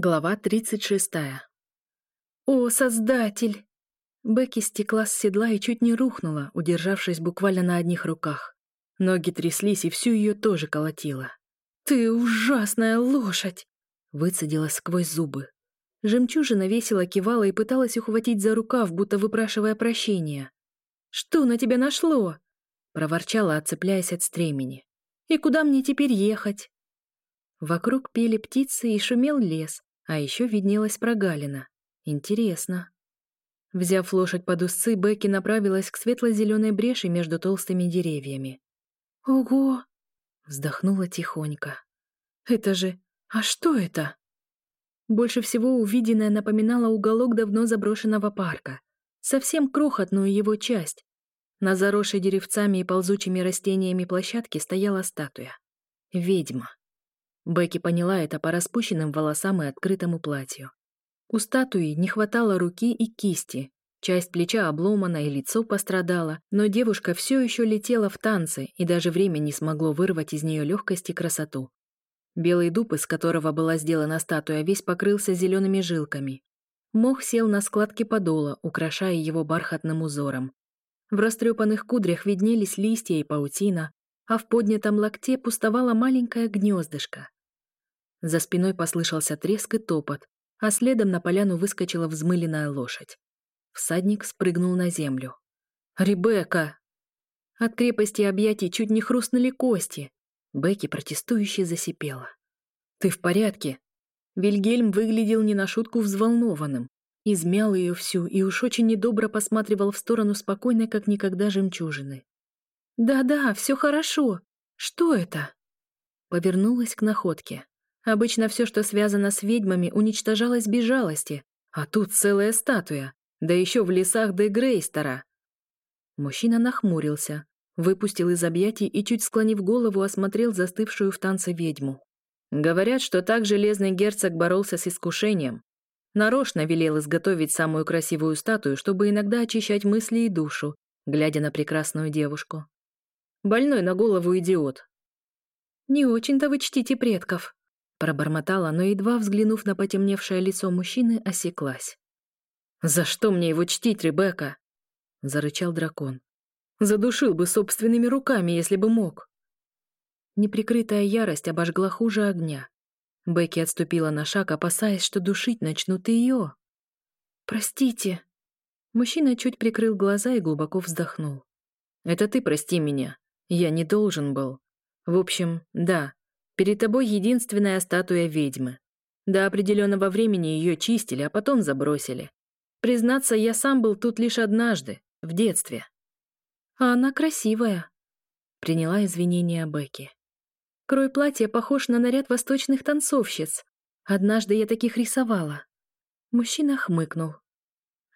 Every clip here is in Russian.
Глава 36. «О, Создатель!» Бекки стекла с седла и чуть не рухнула, удержавшись буквально на одних руках. Ноги тряслись, и всю ее тоже колотило. «Ты ужасная лошадь!» Выцедила сквозь зубы. Жемчужина весело кивала и пыталась ухватить за рукав, будто выпрашивая прощения. «Что на тебя нашло?» проворчала, отцепляясь от стремени. «И куда мне теперь ехать?» Вокруг пели птицы и шумел лес, а еще виднелась прогалина. Интересно. Взяв лошадь под узцы, Бекки направилась к светло-зеленой бреши между толстыми деревьями. «Ого!» — вздохнула тихонько. «Это же... А что это?» Больше всего увиденное напоминало уголок давно заброшенного парка. Совсем крохотную его часть. На заросшей деревцами и ползучими растениями площадке стояла статуя. Ведьма. Бекки поняла это по распущенным волосам и открытому платью. У статуи не хватало руки и кисти, часть плеча обломана и лицо пострадало, но девушка все еще летела в танцы и даже время не смогло вырвать из нее легкость и красоту. Белый дуб, из которого была сделана статуя, весь покрылся зелеными жилками. Мох сел на складки подола, украшая его бархатным узором. В растрепанных кудрях виднелись листья и паутина, а в поднятом локте пустовало маленькое гнездышко, за спиной послышался треск и топот, а следом на поляну выскочила взмыленная лошадь. Всадник спрыгнул на землю. «Ребекка!» От крепости объятий чуть не хрустнули кости. Бекки протестующе засипела. «Ты в порядке?» Вильгельм выглядел не на шутку взволнованным. Измял ее всю и уж очень недобро посматривал в сторону спокойной, как никогда, жемчужины. «Да-да, все хорошо. Что это?» Повернулась к находке. Обычно все, что связано с ведьмами, уничтожалось без жалости. А тут целая статуя. Да еще в лесах де Грейстера. Мужчина нахмурился, выпустил из объятий и, чуть склонив голову, осмотрел застывшую в танце ведьму. Говорят, что так железный герцог боролся с искушением. Нарочно велел изготовить самую красивую статую, чтобы иногда очищать мысли и душу, глядя на прекрасную девушку. Больной на голову идиот. «Не очень-то вы чтите предков», Пробормотала, но едва взглянув на потемневшее лицо мужчины, осеклась. «За что мне его чтить, Ребекка?» — зарычал дракон. «Задушил бы собственными руками, если бы мог». Неприкрытая ярость обожгла хуже огня. Бекки отступила на шаг, опасаясь, что душить начнут и ее. «Простите». Мужчина чуть прикрыл глаза и глубоко вздохнул. «Это ты прости меня. Я не должен был. В общем, да, Перед тобой единственная статуя ведьмы. До определенного времени ее чистили, а потом забросили. Признаться, я сам был тут лишь однажды, в детстве. А она красивая. Приняла извинения Бекки. Крой платья похож на наряд восточных танцовщиц. Однажды я таких рисовала. Мужчина хмыкнул.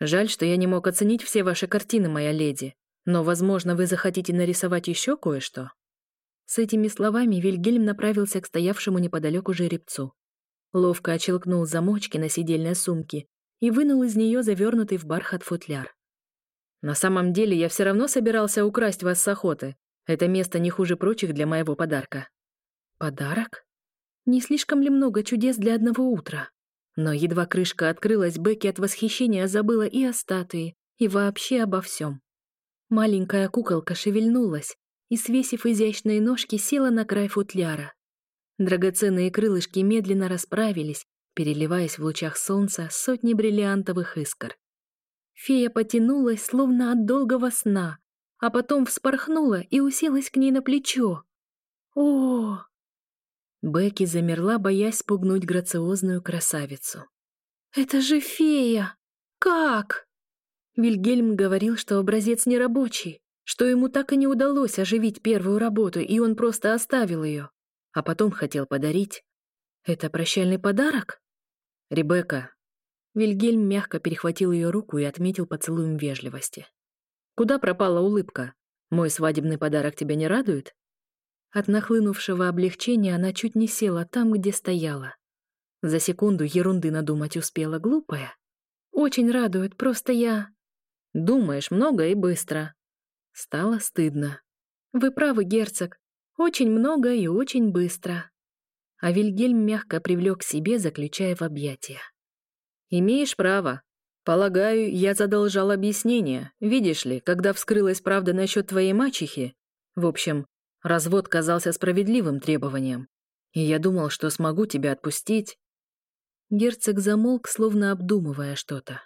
Жаль, что я не мог оценить все ваши картины, моя леди. Но, возможно, вы захотите нарисовать еще кое-что. С этими словами Вильгельм направился к стоявшему неподалеку жеребцу. Ловко отщелкнул замочки на сидельной сумке и вынул из нее завернутый в бархат футляр. «На самом деле я все равно собирался украсть вас с охоты. Это место не хуже прочих для моего подарка». «Подарок? Не слишком ли много чудес для одного утра?» Но едва крышка открылась, Бекки от восхищения забыла и о статуе, и вообще обо всем. Маленькая куколка шевельнулась, и, свесив изящные ножки, села на край футляра. Драгоценные крылышки медленно расправились, переливаясь в лучах солнца сотни бриллиантовых искр. Фея потянулась, словно от долгого сна, а потом вспорхнула и уселась к ней на плечо. О! Бекки замерла, боясь спугнуть грациозную красавицу. «Это же фея! Как?» Вильгельм говорил, что образец нерабочий что ему так и не удалось оживить первую работу, и он просто оставил ее, а потом хотел подарить. Это прощальный подарок? Ребекка. Вильгельм мягко перехватил ее руку и отметил поцелуем вежливости. Куда пропала улыбка? Мой свадебный подарок тебя не радует? От нахлынувшего облегчения она чуть не села там, где стояла. За секунду ерунды надумать успела глупая. Очень радует, просто я... Думаешь много и быстро, Стало стыдно. «Вы правы, герцог. Очень много и очень быстро». А Вильгельм мягко привлек к себе, заключая в объятия. «Имеешь право. Полагаю, я задолжал объяснение. Видишь ли, когда вскрылась правда насчет твоей мачехи... В общем, развод казался справедливым требованием. И я думал, что смогу тебя отпустить». Герцог замолк, словно обдумывая что-то.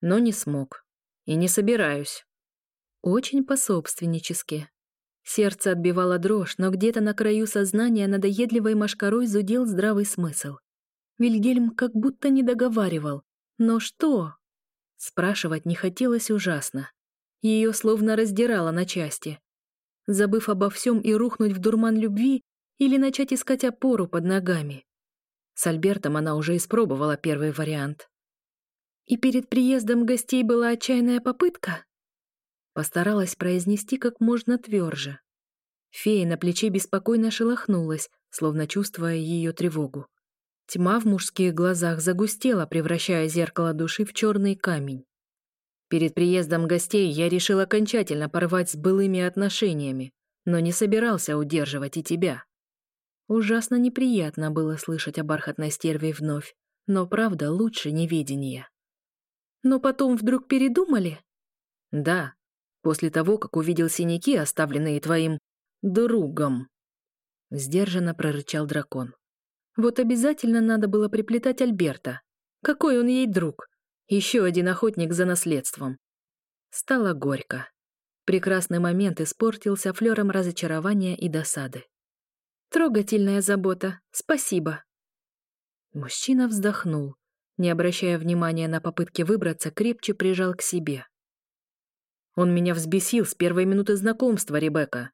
Но не смог. И не собираюсь. Очень пособственнически. Сердце отбивало дрожь, но где-то на краю сознания надоедливой машкарой зудел здравый смысл. Вильгельм как будто не договаривал. Но что? Спрашивать не хотелось ужасно. Ее словно раздирало на части. Забыв обо всем и рухнуть в дурман любви или начать искать опору под ногами. С Альбертом она уже испробовала первый вариант. И перед приездом гостей была отчаянная попытка? Постаралась произнести как можно тверже. Фея на плече беспокойно шелохнулась, словно чувствуя ее тревогу. Тьма в мужских глазах загустела, превращая зеркало души в черный камень. Перед приездом гостей я решил окончательно порвать с былыми отношениями, но не собирался удерживать и тебя. Ужасно неприятно было слышать о бархатной стерве вновь, но правда лучше неведения. Но потом вдруг передумали? Да, после того, как увидел синяки, оставленные твоим другом. Сдержанно прорычал дракон. Вот обязательно надо было приплетать Альберта. Какой он ей друг? Еще один охотник за наследством. Стало горько. Прекрасный момент испортился флером разочарования и досады. «Трогательная забота. Спасибо». Мужчина вздохнул, не обращая внимания на попытки выбраться, крепче прижал к себе. Он меня взбесил с первой минуты знакомства, Ребекка.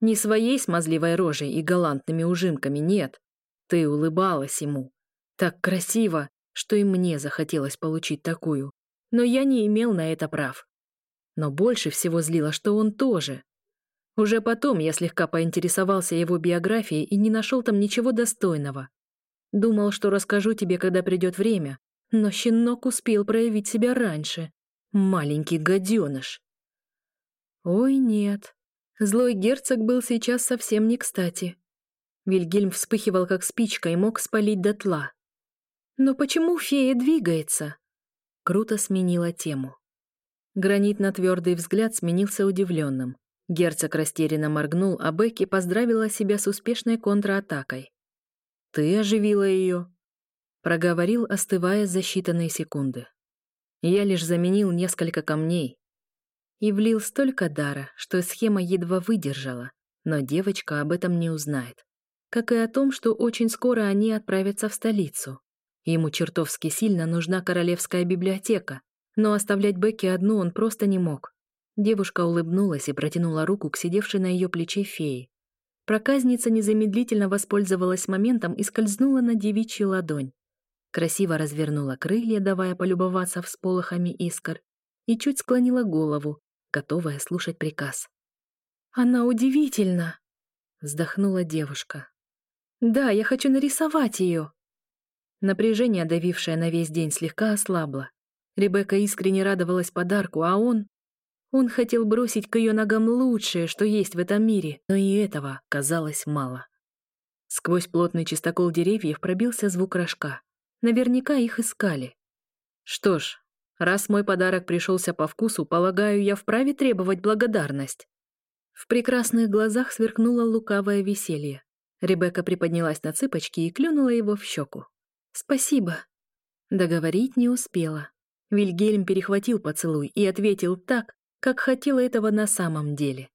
Не своей смазливой рожей и галантными ужимками, нет. Ты улыбалась ему. Так красиво, что и мне захотелось получить такую. Но я не имел на это прав. Но больше всего злило, что он тоже. Уже потом я слегка поинтересовался его биографией и не нашел там ничего достойного. Думал, что расскажу тебе, когда придет время, но щенок успел проявить себя раньше. Маленький гаденыш. Ой, нет. Злой герцог был сейчас совсем не кстати. Вильгельм вспыхивал как спичка и мог спалить дотла. Но почему фея двигается? Круто сменила тему. Гранит на твердый взгляд сменился удивленным. Герцог растерянно моргнул, а Бекки поздравила себя с успешной контратакой. «Ты оживила ее», — проговорил, остывая за считанные секунды. «Я лишь заменил несколько камней, и влил столько дара, что схема едва выдержала, но девочка об этом не узнает. Как и о том, что очень скоро они отправятся в столицу. Ему чертовски сильно нужна королевская библиотека, но оставлять Бекки одну он просто не мог. Девушка улыбнулась и протянула руку к сидевшей на ее плече феи. Проказница незамедлительно воспользовалась моментом и скользнула на девичью ладонь. Красиво развернула крылья, давая полюбоваться всполохами искр, и чуть склонила голову, готовая слушать приказ. «Она удивительна!» — вздохнула девушка. «Да, я хочу нарисовать ее!» Напряжение, давившее на весь день, слегка ослабло. Ребекка искренне радовалась подарку, а он... Он хотел бросить к ее ногам лучшее, что есть в этом мире, но и этого казалось мало. Сквозь плотный чистокол деревьев пробился звук рожка. Наверняка их искали. Что ж, Раз мой подарок пришелся по вкусу, полагаю, я вправе требовать благодарность». В прекрасных глазах сверкнуло лукавое веселье. Ребекка приподнялась на цыпочки и клюнула его в щеку. «Спасибо». Договорить не успела. Вильгельм перехватил поцелуй и ответил так, как хотела этого на самом деле.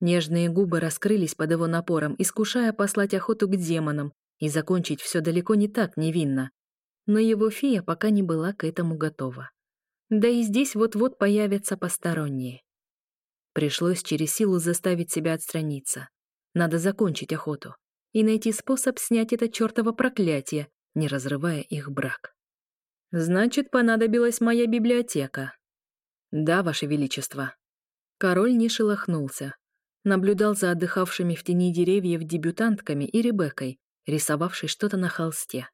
Нежные губы раскрылись под его напором, искушая послать охоту к демонам и закончить все далеко не так невинно, но его фея пока не была к этому готова. Да и здесь вот-вот появятся посторонние. Пришлось через силу заставить себя отстраниться. Надо закончить охоту и найти способ снять это чертово проклятие, не разрывая их брак. «Значит, понадобилась моя библиотека». «Да, Ваше Величество». Король не шелохнулся. Наблюдал за отдыхавшими в тени деревьев дебютантками и Ребеккой, рисовавшей что-то на холсте.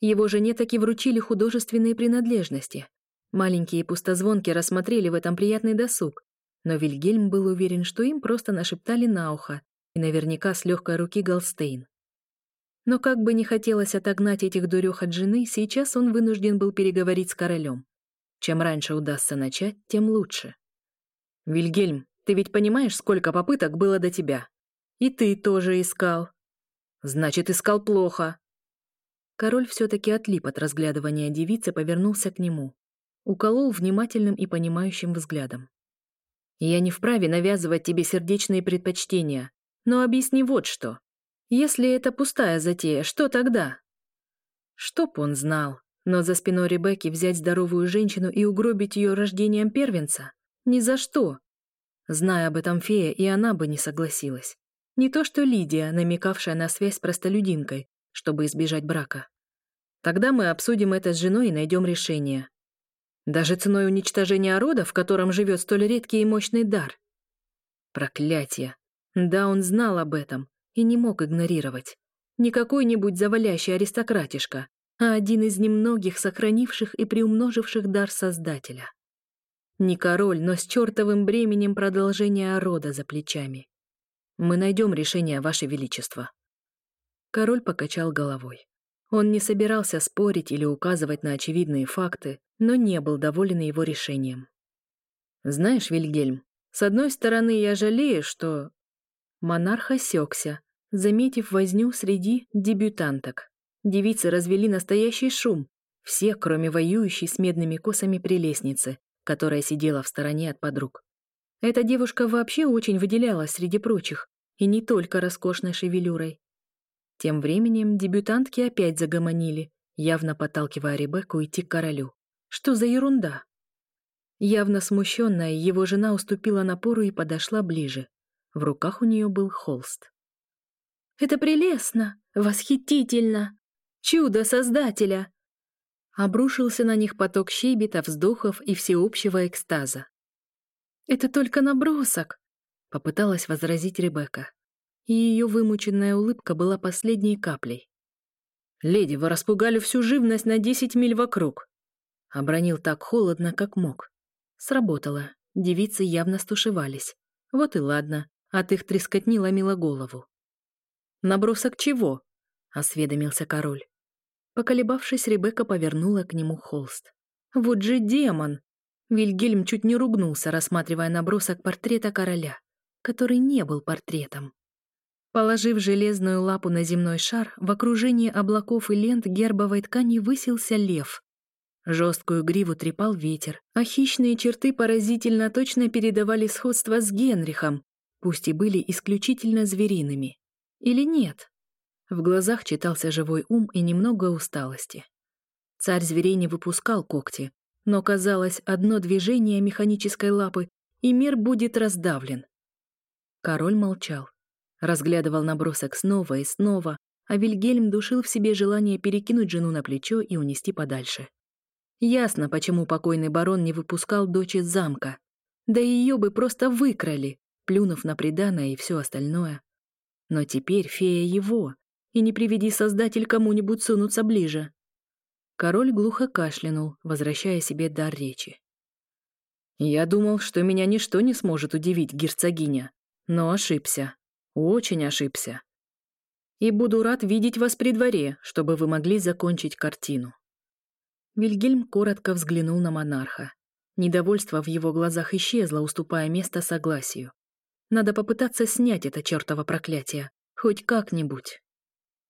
Его жене таки вручили художественные принадлежности. Маленькие пустозвонки рассмотрели в этом приятный досуг, но Вильгельм был уверен, что им просто нашептали на ухо, и наверняка с легкой руки Голстейн. Но как бы не хотелось отогнать этих дурех от жены, сейчас он вынужден был переговорить с королем. Чем раньше удастся начать, тем лучше. «Вильгельм, ты ведь понимаешь, сколько попыток было до тебя? И ты тоже искал. Значит, искал плохо. Король все-таки отлип от разглядывания девицы, повернулся к нему. Уколол внимательным и понимающим взглядом. «Я не вправе навязывать тебе сердечные предпочтения, но объясни вот что. Если это пустая затея, что тогда?» Чтоб он знал, но за спиной Ребекки взять здоровую женщину и угробить ее рождением первенца? Ни за что. Зная об этом фея, и она бы не согласилась. Не то что Лидия, намекавшая на связь с простолюдинкой, чтобы избежать брака. Тогда мы обсудим это с женой и найдем решение. Даже ценой уничтожения рода, в котором живет столь редкий и мощный дар. Проклятие. Да, он знал об этом и не мог игнорировать. Не какой-нибудь завалящий аристократишка, а один из немногих сохранивших и приумноживших дар Создателя. Не король, но с чертовым бременем продолжения рода за плечами. Мы найдем решение, Ваше Величество. Король покачал головой. Он не собирался спорить или указывать на очевидные факты, но не был доволен его решением. «Знаешь, Вильгельм, с одной стороны, я жалею, что...» Монарх осекся, заметив возню среди дебютанток. Девицы развели настоящий шум, все, кроме воюющей с медными косами прелестницы, которая сидела в стороне от подруг. Эта девушка вообще очень выделялась среди прочих, и не только роскошной шевелюрой. Тем временем дебютантки опять загомонили, явно подталкивая Ребекку идти к королю. Что за ерунда? Явно смущенная, его жена уступила напору и подошла ближе. В руках у нее был холст. «Это прелестно! Восхитительно! Чудо Создателя!» Обрушился на них поток щебета, вздохов и всеобщего экстаза. «Это только набросок!» — попыталась возразить Ребекка и ее вымученная улыбка была последней каплей. «Леди, вы распугали всю живность на 10 миль вокруг!» Обронил так холодно, как мог. Сработало. Девицы явно стушевались. Вот и ладно, от их трескотни ломило голову. «Набросок чего?» — осведомился король. Поколебавшись, Ребекка повернула к нему холст. «Вот же демон!» Вильгельм чуть не ругнулся, рассматривая набросок портрета короля, который не был портретом. Положив железную лапу на земной шар, в окружении облаков и лент гербовой ткани высился лев. Жесткую гриву трепал ветер, а хищные черты поразительно точно передавали сходство с Генрихом, пусть и были исключительно звериными. Или нет? В глазах читался живой ум и немного усталости. Царь зверей не выпускал когти, но, казалось, одно движение механической лапы, и мир будет раздавлен. Король молчал. Разглядывал набросок снова и снова, а Вильгельм душил в себе желание перекинуть жену на плечо и унести подальше. Ясно, почему покойный барон не выпускал дочь из замка. Да ее бы просто выкрали, плюнув на преданное и все остальное. Но теперь фея его, и не приведи создатель кому-нибудь сунуться ближе. Король глухо кашлянул, возвращая себе дар речи. «Я думал, что меня ничто не сможет удивить герцогиня, но ошибся. Очень ошибся. И буду рад видеть вас при дворе, чтобы вы могли закончить картину». Вильгельм коротко взглянул на монарха. Недовольство в его глазах исчезло, уступая место согласию. «Надо попытаться снять это чертово проклятие. Хоть как-нибудь».